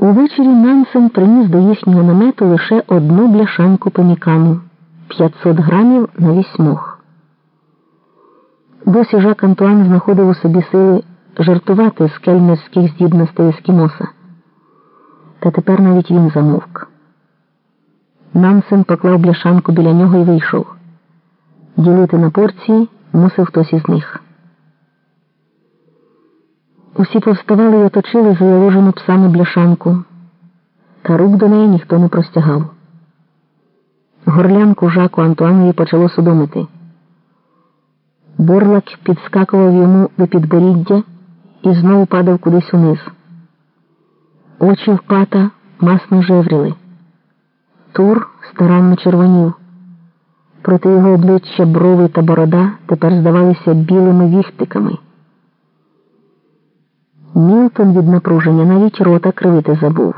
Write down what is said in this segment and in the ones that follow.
Увечері Нансен приніс до їхнього намету лише одну бляшанку пемікану 500 грамів на вісьмох. Досі Жак Антуан знаходив у собі сили жартувати з кельнерських здібностей ескімоса. Та тепер навіть він замовк. Нансен поклав бляшанку біля нього і вийшов. Ділити на порції мусив хтось із них. Усі повставали і оточили заложену псами бляшанку, та рук до неї ніхто не простягав. Горлянку жаку Антуанові почало судомити. Борлак підскакував йому до підборіддя і знову падав кудись униз. Очі в пата масно жевріли. Тур старанно червонів. Проти його обличчя брови та борода тепер здавалися білими віхтиками. Мілтон від напруження навіть рота кривити забув.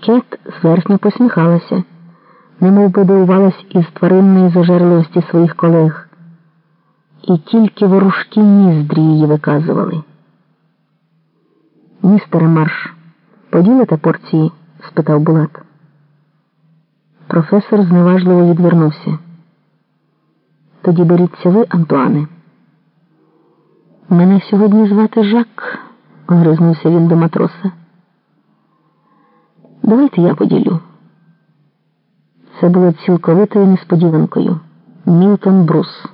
Кет зверхньо посміхалася, немов би дивувалась із тваринної зажерливості своїх колег, і тільки ворушки ніздрі її виказували. Містере Марш, поділите порції? спитав Булат. Професор зневажливо відвернувся. Тоді беріться ви, Антуане. Мене сьогодні звати Жак, огризнувся він до матроса. Давайте я поділю. Це було цілковитою несподіванкою. Мілтон Брус.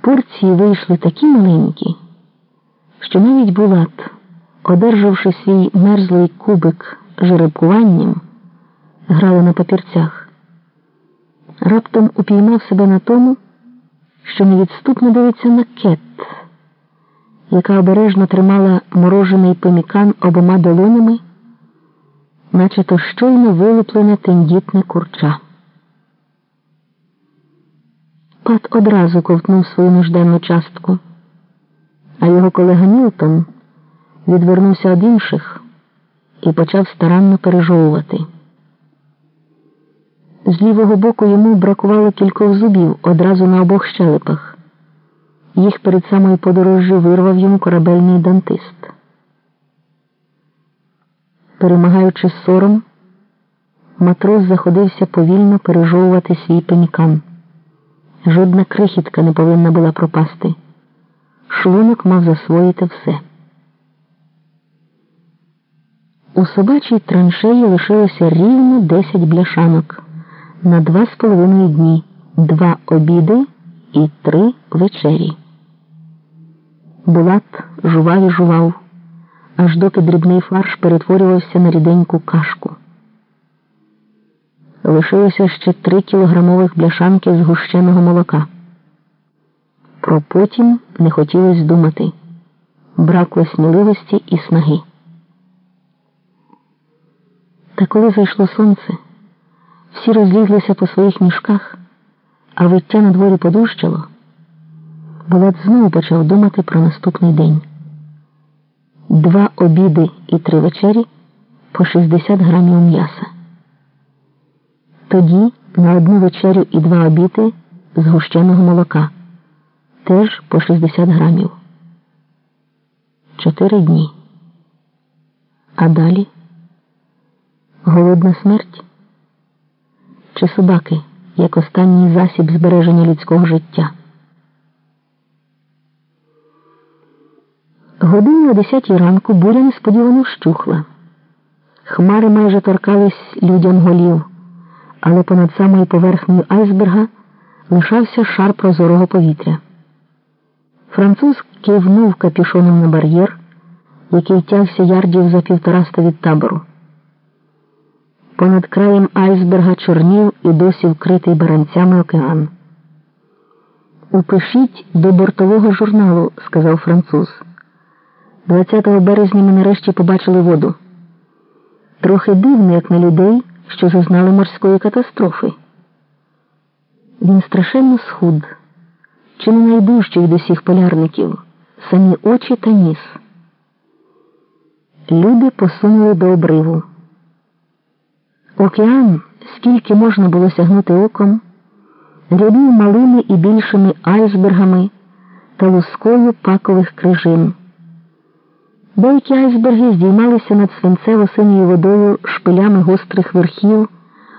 Порції вийшли такі маленькі, що навіть Булат, одержавши свій мерзлий кубик жеребкуванням, грали на папірцях. Раптом упіймав себе на тому, що невідступно дивиться на кет, яка обережно тримала морожений помікан обома долонями, наче то щойно вилуплене тендітне курча. Пат одразу ковтнув свою нужденну частку, а його колега Ньютон відвернувся від інших і почав старанно пережовувати. З лівого боку йому бракувало кількох зубів одразу на обох щелепах. Їх перед самою подорожжю вирвав йому корабельний дантист. Перемагаючи сором, матрос заходився повільно пережовувати свій пенькан. Жодна крихітка не повинна була пропасти. Шлунок мав засвоїти все. У собачій траншеї лишилося рівно десять бляшанок на два з половиною дні, два обіди і три вечері. Булат жував і жував, аж доки дрібний фарш перетворювався на ріденьку кашку. Лишилося ще три кілограмових бляшанки згущеного молока. Про потім не хотілося думати. Бракло сміливості і снаги. Та коли зайшло сонце, всі розлізлися по своїх мішках, а виття на дворі подужчало, Булат знову почав думати про наступний день. Два обіди і три вечері по 60 грамів м'яса. Тоді на одну вечерю і два обіди згущеного молока. Теж по 60 грамів. Чотири дні. А далі голодна смерть чи собаки як останній засіб збереження людського життя. Годині о десятій ранку буря несподівано вщухла. Хмари майже торкались людям голів, але понад самою поверхнею айсберга лишався шар прозорого повітря. Француз кивнув капюшоном на бар'єр, який тягся ярдів за півтораста від табору. Понад краєм айсберга чорнів і досі вкритий баранцями океан. Упишіть до бортового журналу, сказав француз. 20 березня ми нарешті побачили воду. Трохи дивно, як на людей, що зазнали морської катастрофи. Він страшенно схуд, чи не найдужчий від усіх полярників, самі очі та ніс. Люди посунули до обриву. Океан, скільки можна було сягнути оком, рябів малими і більшими айсбергами та лускою пакових крижин. Деякі айсберги здіймалися над свинцево синьою водою шпилями гострих верхів.